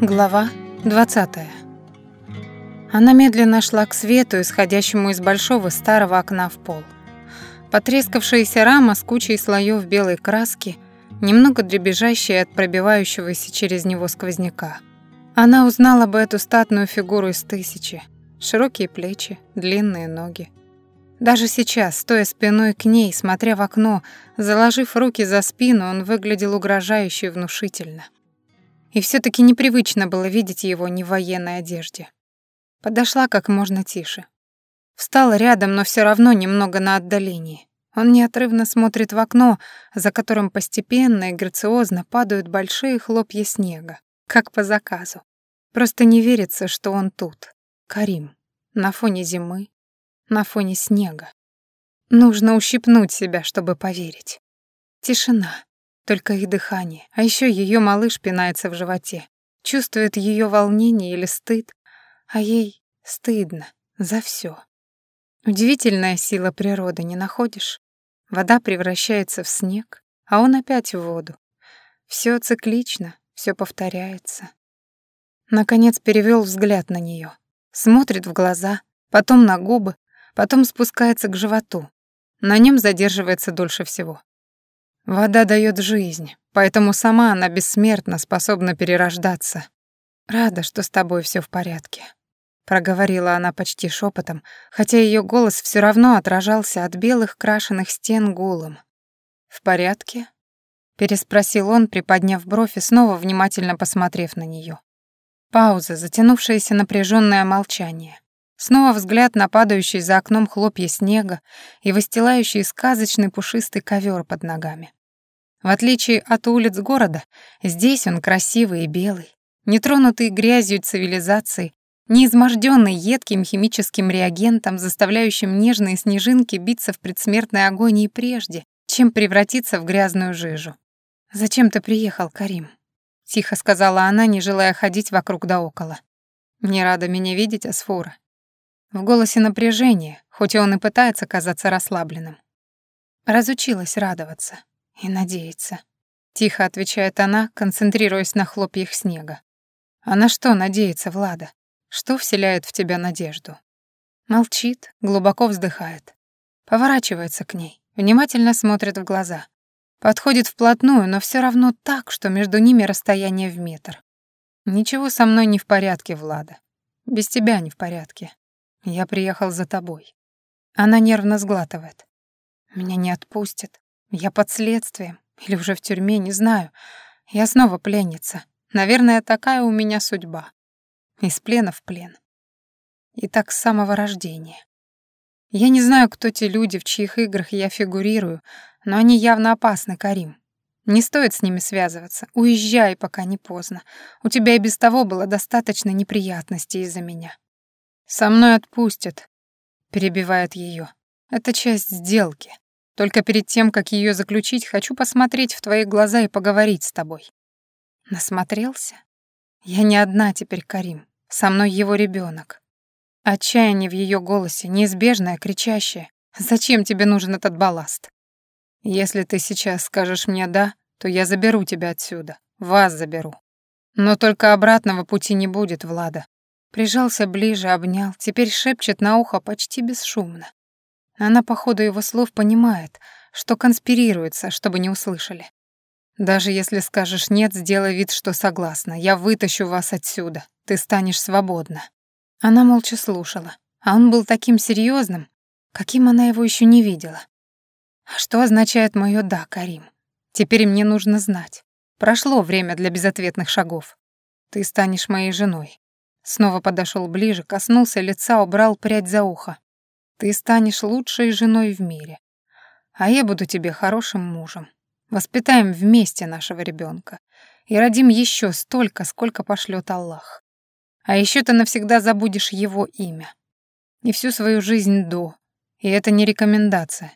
Глава 20. Она медленно шла к свету, исходящему из большого старого окна в пол. Потрескавшаяся рама с кучей слоев белой краски, немного дребезжащая от пробивающегося через него сквозняка. Она узнала бы эту статную фигуру из тысячи. Широкие плечи, длинные ноги. Даже сейчас, стоя спиной к ней, смотря в окно, заложив руки за спину, он выглядел угрожающе внушительно. И все таки непривычно было видеть его не в военной одежде. Подошла как можно тише. Встала рядом, но все равно немного на отдалении. Он неотрывно смотрит в окно, за которым постепенно и грациозно падают большие хлопья снега, как по заказу. Просто не верится, что он тут. Карим. На фоне зимы, на фоне снега. Нужно ущипнуть себя, чтобы поверить. Тишина. Только их дыхание. А еще ее малыш пинается в животе. Чувствует ее волнение или стыд. А ей стыдно за все. Удивительная сила природы, не находишь? Вода превращается в снег, а он опять в воду. Все циклично, все повторяется. Наконец перевел взгляд на нее, Смотрит в глаза, потом на губы, потом спускается к животу. На нем задерживается дольше всего. Вода дает жизнь, поэтому сама она бессмертна, способна перерождаться. Рада, что с тобой все в порядке. Проговорила она почти шепотом, хотя ее голос все равно отражался от белых крашеных стен гулом. «В порядке?» — переспросил он, приподняв бровь и снова внимательно посмотрев на нее. Пауза, затянувшееся напряженное молчание. Снова взгляд на падающий за окном хлопья снега и выстилающий сказочный пушистый ковер под ногами. В отличие от улиц города, здесь он красивый и белый, нетронутый грязью цивилизации, не изможденный едким химическим реагентом, заставляющим нежные снежинки биться в предсмертной агонии прежде, чем превратиться в грязную жижу. «Зачем ты приехал, Карим?» — тихо сказала она, не желая ходить вокруг да около. «Не рада меня видеть, Асфура». В голосе напряжение, хоть он и пытается казаться расслабленным. Разучилась радоваться. «И надеяться», — тихо отвечает она, концентрируясь на хлопьях снега. «А на что надеется Влада? Что вселяет в тебя надежду?» Молчит, глубоко вздыхает. Поворачивается к ней, внимательно смотрит в глаза. Подходит вплотную, но все равно так, что между ними расстояние в метр. «Ничего со мной не в порядке, Влада. Без тебя не в порядке. Я приехал за тобой». Она нервно сглатывает. «Меня не отпустят. Я под следствием или уже в тюрьме, не знаю. Я снова пленница. Наверное, такая у меня судьба. Из плена в плен. И так с самого рождения. Я не знаю, кто те люди, в чьих играх я фигурирую, но они явно опасны, Карим. Не стоит с ними связываться. Уезжай, пока не поздно. У тебя и без того было достаточно неприятностей из-за меня. Со мной отпустят, перебивает ее. Это часть сделки. Только перед тем, как ее заключить, хочу посмотреть в твои глаза и поговорить с тобой. Насмотрелся? Я не одна теперь, Карим. Со мной его ребенок. Отчаяние в ее голосе, неизбежное, кричащее. Зачем тебе нужен этот балласт? Если ты сейчас скажешь мне «да», то я заберу тебя отсюда. Вас заберу. Но только обратного пути не будет, Влада. Прижался ближе, обнял, теперь шепчет на ухо почти бесшумно. Она по ходу его слов понимает, что конспирируется, чтобы не услышали. Даже если скажешь «нет», сделай вид, что согласна. Я вытащу вас отсюда. Ты станешь свободна». Она молча слушала, а он был таким серьезным, каким она его еще не видела. А что означает мое «да», Карим? Теперь мне нужно знать. Прошло время для безответных шагов. Ты станешь моей женой. Снова подошел ближе, коснулся лица, убрал прядь за ухо. Ты станешь лучшей женой в мире. А я буду тебе хорошим мужем. Воспитаем вместе нашего ребенка и родим еще столько, сколько пошлет Аллах. А еще ты навсегда забудешь его имя. И всю свою жизнь до. И это не рекомендация.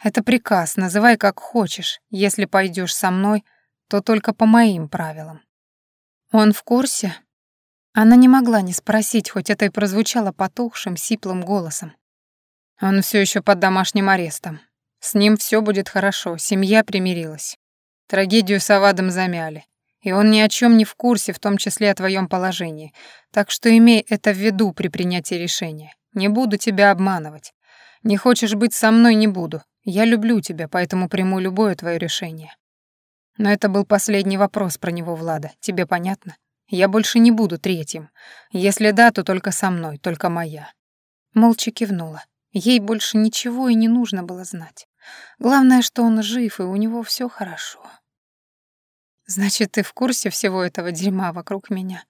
Это приказ, называй как хочешь. Если пойдешь со мной, то только по моим правилам. Он в курсе? Она не могла не спросить, хоть это и прозвучало потухшим, сиплым голосом. Он все еще под домашним арестом. С ним все будет хорошо, семья примирилась. Трагедию с Авадом замяли. И он ни о чем не в курсе, в том числе о твоем положении. Так что имей это в виду при принятии решения. Не буду тебя обманывать. Не хочешь быть со мной — не буду. Я люблю тебя, поэтому приму любое твое решение. Но это был последний вопрос про него, Влада. Тебе понятно? Я больше не буду третьим. Если да, то только со мной, только моя. Молча кивнула. Ей больше ничего и не нужно было знать. Главное, что он жив, и у него все хорошо. «Значит, ты в курсе всего этого дерьма вокруг меня?»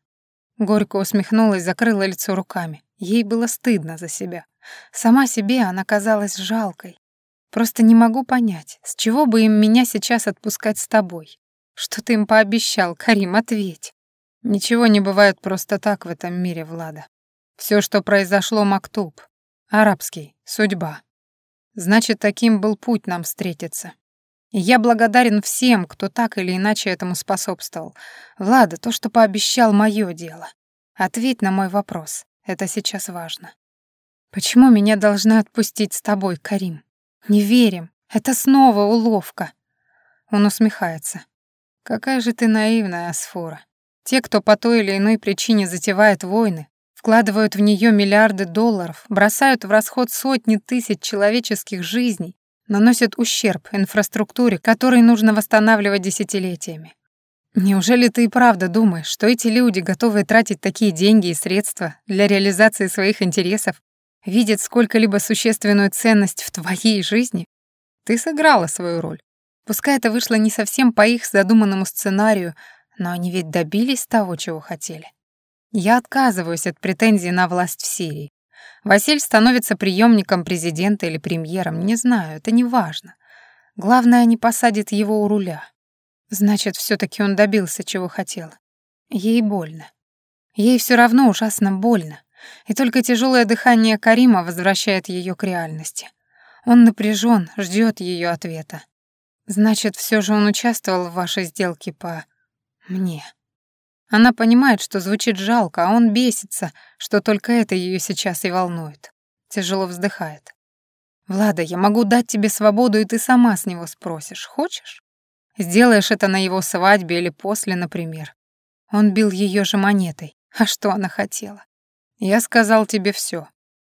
Горько усмехнулась, закрыла лицо руками. Ей было стыдно за себя. Сама себе она казалась жалкой. Просто не могу понять, с чего бы им меня сейчас отпускать с тобой? Что ты им пообещал, Карим, ответь. Ничего не бывает просто так в этом мире, Влада. Все, что произошло, Мактуб. Арабский, судьба. Значит, таким был путь нам встретиться. И я благодарен всем, кто так или иначе этому способствовал. Влада, то, что пообещал, мое дело. Ответь на мой вопрос. Это сейчас важно. Почему меня должны отпустить с тобой, Карим? Не верим. Это снова уловка. Он усмехается. Какая же ты наивная, Асфора. Те, кто по той или иной причине затевает войны, вкладывают в нее миллиарды долларов, бросают в расход сотни тысяч человеческих жизней, наносят ущерб инфраструктуре, который нужно восстанавливать десятилетиями. Неужели ты и правда думаешь, что эти люди, готовые тратить такие деньги и средства для реализации своих интересов, видят сколько-либо существенную ценность в твоей жизни? Ты сыграла свою роль. Пускай это вышло не совсем по их задуманному сценарию, но они ведь добились того, чего хотели. Я отказываюсь от претензий на власть в Сирии. Василь становится преемником президента или премьером, не знаю, это не важно. Главное, не посадит его у руля. Значит, все таки он добился, чего хотел. Ей больно. Ей все равно ужасно больно. И только тяжелое дыхание Карима возвращает ее к реальности. Он напряжен, ждет ее ответа. Значит, все же он участвовал в вашей сделке по... мне. Она понимает, что звучит жалко, а он бесится, что только это ее сейчас и волнует. Тяжело вздыхает. «Влада, я могу дать тебе свободу, и ты сама с него спросишь. Хочешь? Сделаешь это на его свадьбе или после, например». Он бил ее же монетой. А что она хотела? «Я сказал тебе все.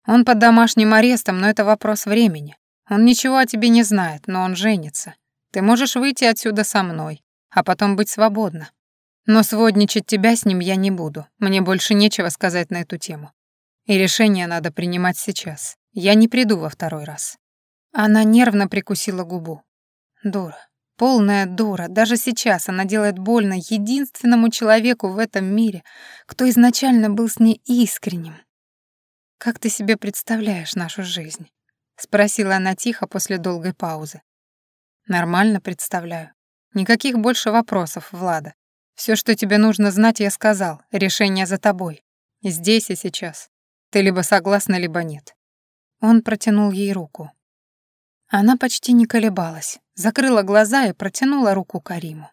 Он под домашним арестом, но это вопрос времени. Он ничего о тебе не знает, но он женится. Ты можешь выйти отсюда со мной, а потом быть свободна. Но сводничать тебя с ним я не буду. Мне больше нечего сказать на эту тему. И решение надо принимать сейчас. Я не приду во второй раз. Она нервно прикусила губу. Дура. Полная дура. Даже сейчас она делает больно единственному человеку в этом мире, кто изначально был с ней искренним. «Как ты себе представляешь нашу жизнь?» — спросила она тихо после долгой паузы. «Нормально представляю. Никаких больше вопросов, Влада. Все, что тебе нужно знать, я сказал. Решение за тобой. Здесь и сейчас. Ты либо согласна, либо нет. Он протянул ей руку. Она почти не колебалась, закрыла глаза и протянула руку Кариму.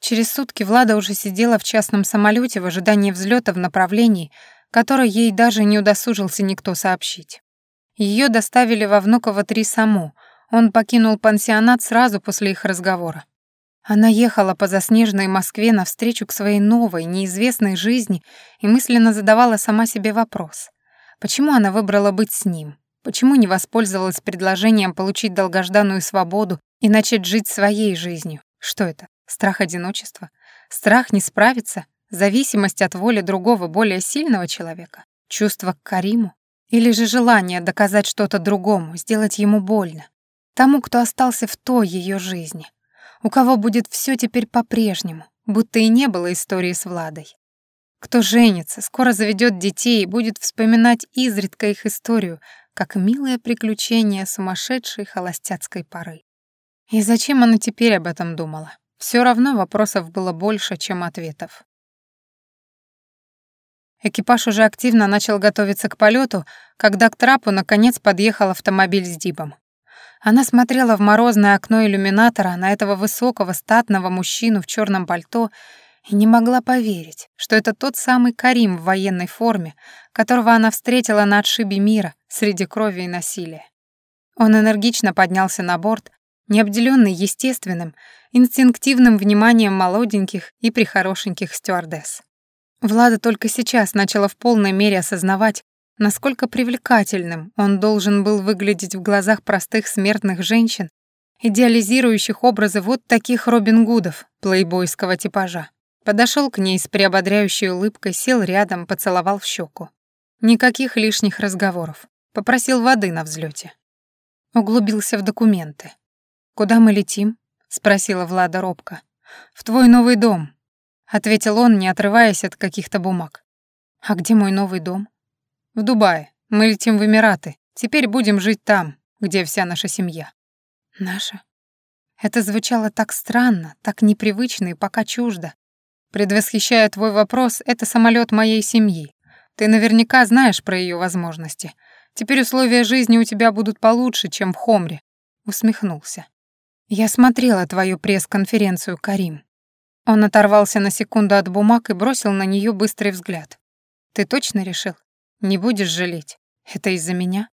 Через сутки Влада уже сидела в частном самолете в ожидании взлета в направлении, которое ей даже не удосужился никто сообщить. Ее доставили во Внуково-3 саму, он покинул пансионат сразу после их разговора. Она ехала по заснеженной Москве навстречу к своей новой, неизвестной жизни и мысленно задавала сама себе вопрос. Почему она выбрала быть с ним? Почему не воспользовалась предложением получить долгожданную свободу и начать жить своей жизнью? Что это? Страх одиночества? Страх не справиться? Зависимость от воли другого, более сильного человека? Чувство к Кариму? Или же желание доказать что-то другому, сделать ему больно? Тому, кто остался в той ее жизни? У кого будет все теперь по-прежнему, будто и не было истории с Владой. Кто женится, скоро заведет детей и будет вспоминать изредка их историю, как милое приключение сумасшедшей холостяцкой поры. И зачем она теперь об этом думала? Все равно вопросов было больше, чем ответов. Экипаж уже активно начал готовиться к полету, когда к трапу наконец подъехал автомобиль с Дибом. Она смотрела в морозное окно иллюминатора на этого высокого, статного мужчину в черном пальто и не могла поверить, что это тот самый Карим в военной форме, которого она встретила на отшибе мира среди крови и насилия. Он энергично поднялся на борт, не обделенный естественным, инстинктивным вниманием молоденьких и прихорошеньких стюардесс. Влада только сейчас начала в полной мере осознавать, насколько привлекательным он должен был выглядеть в глазах простых смертных женщин, идеализирующих образы вот таких Робин Гудов, плейбойского типажа. Подошел к ней с приободряющей улыбкой, сел рядом, поцеловал в щеку. Никаких лишних разговоров. Попросил воды на взлете. Углубился в документы. «Куда мы летим?» — спросила Влада робко. «В твой новый дом», — ответил он, не отрываясь от каких-то бумаг. «А где мой новый дом?» «В Дубае. Мы летим в Эмираты. Теперь будем жить там, где вся наша семья». «Наша?» Это звучало так странно, так непривычно и пока чуждо. Предвосхищая твой вопрос, это самолет моей семьи. Ты наверняка знаешь про ее возможности. Теперь условия жизни у тебя будут получше, чем в Хомре. Усмехнулся. Я смотрела твою пресс-конференцию, Карим. Он оторвался на секунду от бумаг и бросил на нее быстрый взгляд. Ты точно решил? Не будешь жалеть. Это из-за меня?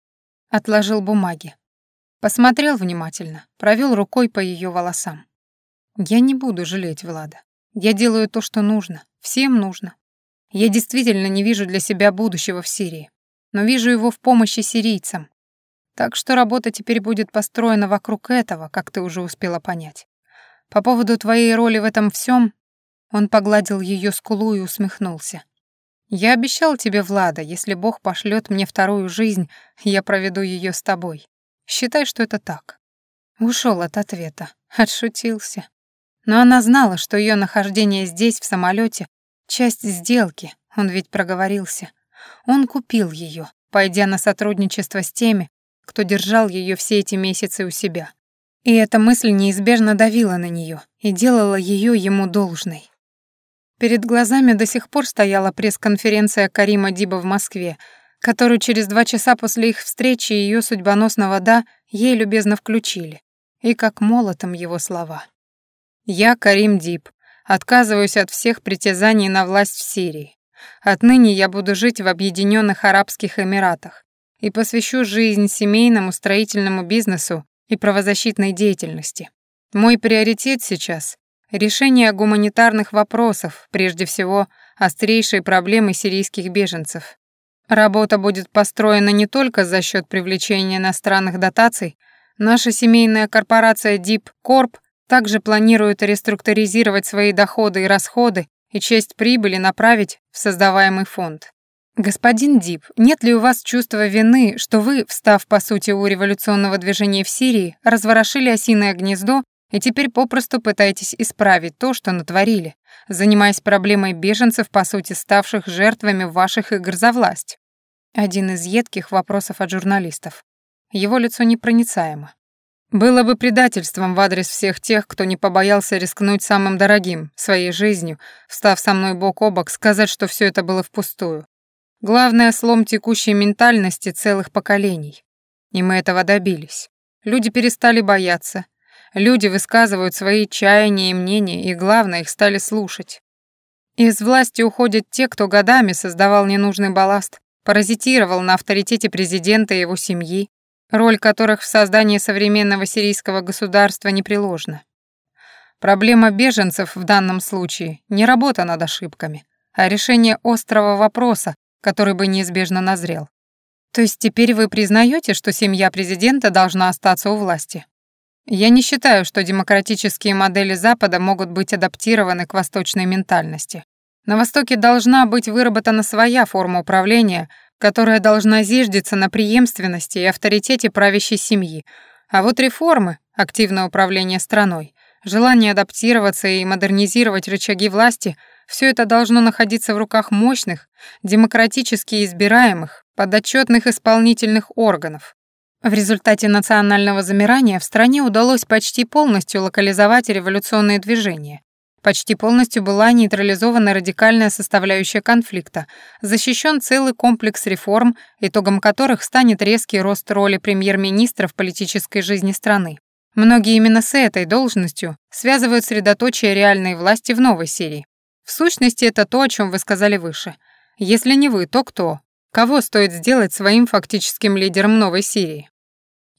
Отложил бумаги. Посмотрел внимательно, провел рукой по ее волосам. Я не буду жалеть Влада. Я делаю то, что нужно. Всем нужно. Я действительно не вижу для себя будущего в Сирии, но вижу его в помощи сирийцам. Так что работа теперь будет построена вокруг этого, как ты уже успела понять. По поводу твоей роли в этом всем, он погладил ее скулу и усмехнулся. Я обещал тебе, Влада, если Бог пошлет мне вторую жизнь, я проведу ее с тобой. Считай, что это так. Ушел от ответа, отшутился. Но она знала, что ее нахождение здесь, в самолете, часть сделки, он ведь проговорился. Он купил ее, пойдя на сотрудничество с теми, кто держал ее все эти месяцы у себя. И эта мысль неизбежно давила на нее и делала ее ему должной. Перед глазами до сих пор стояла пресс-конференция Карима Диба в Москве, которую через два часа после их встречи ее судьбоносного «да» ей любезно включили. И как молотом его слова. «Я Карим Диб, отказываюсь от всех притязаний на власть в Сирии. Отныне я буду жить в Объединенных Арабских Эмиратах и посвящу жизнь семейному строительному бизнесу и правозащитной деятельности. Мой приоритет сейчас Решение гуманитарных вопросов, прежде всего, острейшей проблемы сирийских беженцев. Работа будет построена не только за счет привлечения иностранных дотаций, наша семейная корпорация Deep Corp также планирует реструктуризировать свои доходы и расходы и часть прибыли направить в создаваемый фонд. Господин Дип, нет ли у вас чувства вины, что вы, встав по сути у революционного движения в Сирии, разворошили осиное гнездо и теперь попросту пытаетесь исправить то, что натворили, занимаясь проблемой беженцев, по сути, ставших жертвами ваших игр за власть. Один из едких вопросов от журналистов. Его лицо непроницаемо. Было бы предательством в адрес всех тех, кто не побоялся рискнуть самым дорогим, своей жизнью, встав со мной бок о бок, сказать, что все это было впустую. Главное — слом текущей ментальности целых поколений. И мы этого добились. Люди перестали бояться, Люди высказывают свои чаяния и мнения, и главное, их стали слушать. Из власти уходят те, кто годами создавал ненужный балласт, паразитировал на авторитете президента и его семьи, роль которых в создании современного сирийского государства непреложна. Проблема беженцев в данном случае не работа над ошибками, а решение острого вопроса, который бы неизбежно назрел. То есть теперь вы признаете, что семья президента должна остаться у власти? Я не считаю, что демократические модели Запада могут быть адаптированы к восточной ментальности. На Востоке должна быть выработана своя форма управления, которая должна зиждиться на преемственности и авторитете правящей семьи. А вот реформы, активное управление страной, желание адаптироваться и модернизировать рычаги власти – все это должно находиться в руках мощных, демократически избираемых, подотчетных исполнительных органов, в результате национального замирания в стране удалось почти полностью локализовать революционные движения. Почти полностью была нейтрализована радикальная составляющая конфликта, защищен целый комплекс реформ, итогом которых станет резкий рост роли премьер-министра в политической жизни страны. Многие именно с этой должностью связывают средоточие реальной власти в новой Сирии. В сущности, это то, о чем вы сказали выше. Если не вы, то кто? Кого стоит сделать своим фактическим лидером новой Сирии?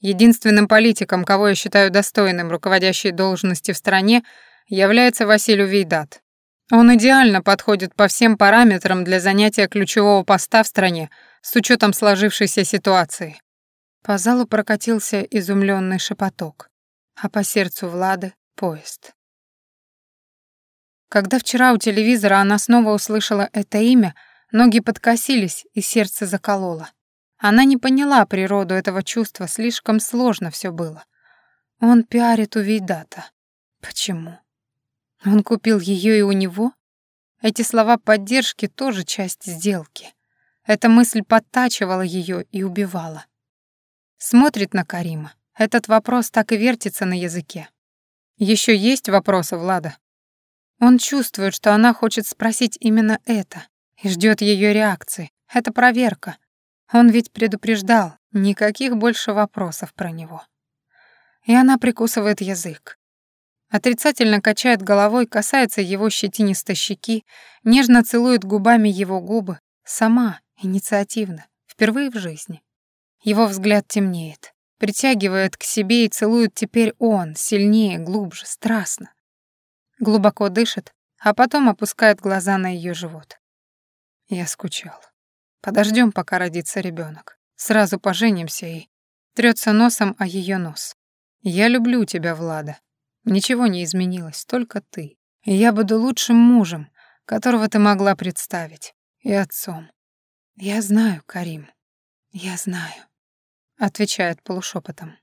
Единственным политиком, кого я считаю достойным руководящей должности в стране, является Василий Вейдат. Он идеально подходит по всем параметрам для занятия ключевого поста в стране с учетом сложившейся ситуации. По залу прокатился изумленный шепоток, а по сердцу Влады — поезд. Когда вчера у телевизора она снова услышала это имя, ноги подкосились и сердце закололо. Она не поняла природу этого чувства, слишком сложно все было. Он пиарит у Вейдата. Почему? Он купил ее и у него? Эти слова поддержки тоже часть сделки. Эта мысль подтачивала ее и убивала. Смотрит на Карима. Этот вопрос так и вертится на языке. Еще есть вопросы, Влада? Он чувствует, что она хочет спросить именно это и ждет ее реакции. Это проверка. Он ведь предупреждал, никаких больше вопросов про него. И она прикусывает язык. Отрицательно качает головой, касается его щетинистой щеки, нежно целует губами его губы, сама, инициативно, впервые в жизни. Его взгляд темнеет, притягивает к себе и целует теперь он, сильнее, глубже, страстно глубоко дышит, а потом опускает глаза на ее живот. Я скучал. Подождем, пока родится ребенок. Сразу поженимся и трется носом о ее нос. Я люблю тебя, Влада. Ничего не изменилось, только ты. И я буду лучшим мужем, которого ты могла представить, и отцом. Я знаю, Карим. Я знаю, отвечает полушепотом.